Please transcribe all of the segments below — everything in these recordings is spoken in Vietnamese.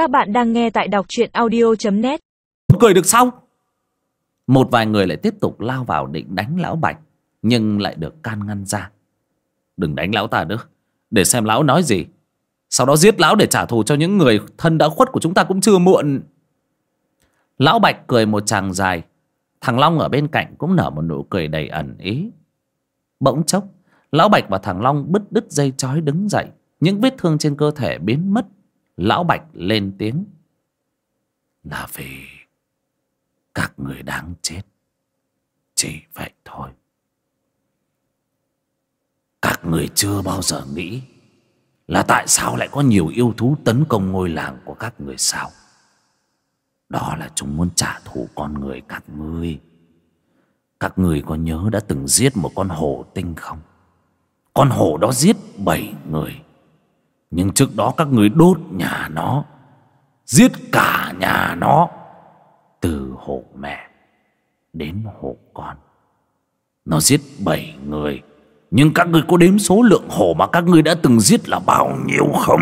Các bạn đang nghe tại đọc truyện audio.net cười được sao một vài người lại tiếp tục lao vào định đánh lão bạch, nhưng lại được can ngăn ra. Đừng đánh lão ta nữa, để xem lão nói gì. Sau đó giết lão để trả thù cho những người thân đã khuất của chúng ta cũng chưa muộn. Lão bạch cười một tràng dài. Thằng long ở bên cạnh cũng nở một nụ cười đầy ẩn ý. Bỗng chốc, lão bạch và thằng long bứt đứt dây chói đứng dậy. Những vết thương trên cơ thể biến mất lão bạch lên tiếng. Là vì các người đáng chết. Chỉ vậy thôi. Các người chưa bao giờ nghĩ là tại sao lại có nhiều yêu thú tấn công ngôi làng của các người sao? Đó là chúng muốn trả thù con người các ngươi. Các người có nhớ đã từng giết một con hổ tinh không? Con hổ đó giết bảy người nhưng trước đó các người đốt nhà nó, giết cả nhà nó, từ hổ mẹ đến hổ con. Nó giết bảy người. Nhưng các người có đếm số lượng hổ mà các người đã từng giết là bao nhiêu không?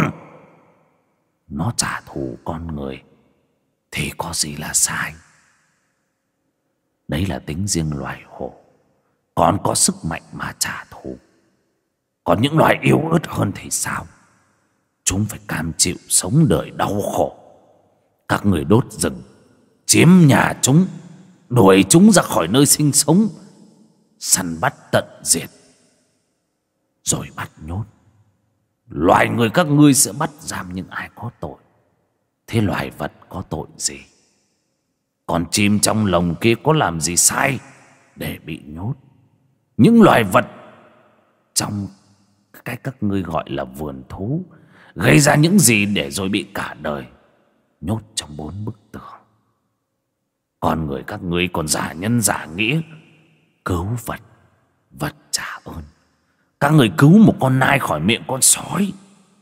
Nó trả thù con người. Thì có gì là sai? Đấy là tính riêng loài hổ. Còn có sức mạnh mà trả thù. Còn những loài yếu ớt hơn thì sao? Chúng phải cam chịu sống đời đau khổ. Các người đốt rừng, chiếm nhà chúng, đuổi chúng ra khỏi nơi sinh sống, săn bắt tận diệt. Rồi bắt nhốt. Loài người các ngươi sẽ bắt giam những ai có tội. Thế loài vật có tội gì? Còn chim trong lồng kia có làm gì sai để bị nhốt? Những loài vật trong cái các ngươi gọi là vườn thú gây ra những gì để rồi bị cả đời nhốt trong bốn bức tường. Con người các ngươi còn giả nhân giả nghĩa, cứu vật vật trả ơn. Các người cứu một con nai khỏi miệng con sói,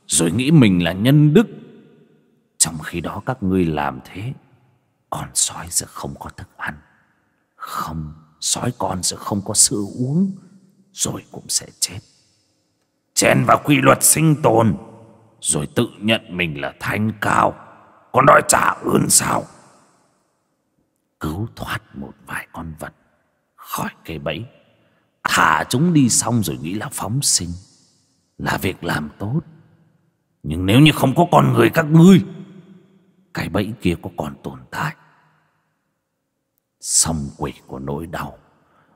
rồi nghĩ mình là nhân đức. Trong khi đó các ngươi làm thế, con sói sẽ không có thức ăn. Không, sói con sẽ không có sữa uống, rồi cũng sẽ chết. Chen vào quy luật sinh tồn rồi tự nhận mình là thanh cao. Còn đòi trả ơn sao? Cứu thoát một vài con vật khỏi cây bẫy. Thả chúng đi xong rồi nghĩ là phóng sinh, là việc làm tốt. Nhưng nếu như không có con người các ngươi, cái bẫy kia có còn tồn tại. Song quỷ của nỗi đau,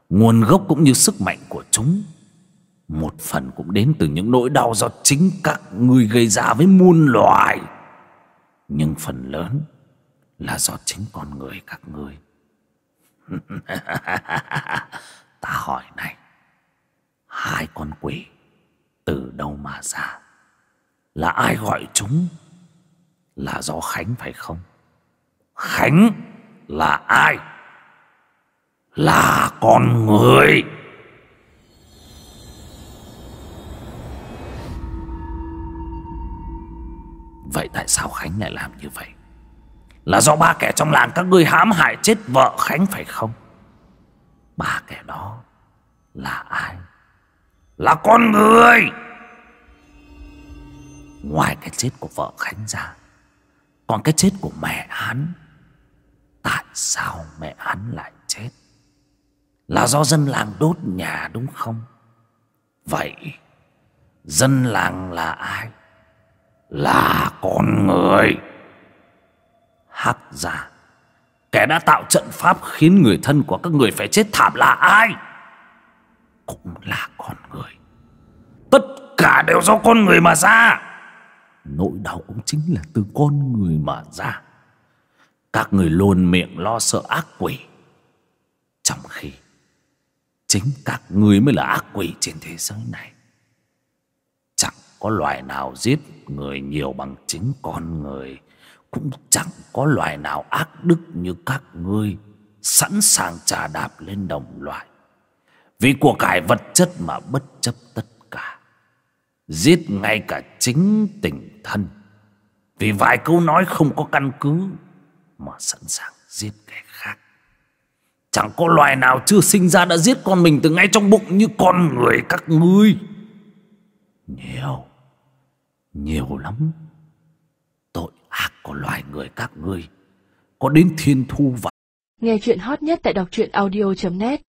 nguồn gốc cũng như sức mạnh của chúng một phần cũng đến từ những nỗi đau do chính các người gây ra với muôn loài. Nhưng phần lớn là do chính con người các ngươi. Ta hỏi này, hai con quỷ từ đâu mà ra? Là ai gọi chúng? Là do khánh phải không? Khánh là ai? Là con người. Vậy tại sao khánh lại làm như vậy? Là do ba kẻ trong làng các ngươi hãm hại chết vợ khánh phải không? Ba kẻ đó là ai? Là con người! Ngoài cái chết của vợ khánh ra, còn cái chết của mẹ hắn, tại sao mẹ hắn lại chết? Là do dân làng đốt nhà đúng không? Vậy dân làng là ai? Là con người. Hắc ra kẻ đã tạo trận pháp khiến người thân của các người phải chết thảm là ai? Cũng là con người. Tất cả đều do con người mà ra. Nỗi đau cũng chính là từ con người mà ra. Các người luôn miệng lo sợ ác quỷ. Trong khi chính các người mới là ác quỷ trên thế giới này có loài nào giết người nhiều bằng chính con người, cũng chẳng có loài nào ác đức như các ngươi, sẵn sàng trà đạp lên đồng loại. Vì của cải vật chất mà bất chấp tất cả, giết ngay cả chính tình thân. Vì vài câu nói không có căn cứ mà sẵn sàng giết kẻ khác. Chẳng có loài nào chưa sinh ra đã giết con mình từ ngay trong bụng như con người các ngươi. Nhiều nhiều lắm. Tội ác của loài người các ngươi. Có đến thiên thu vậy Nghe chuyện hot nhất tại đọc truyện audio.net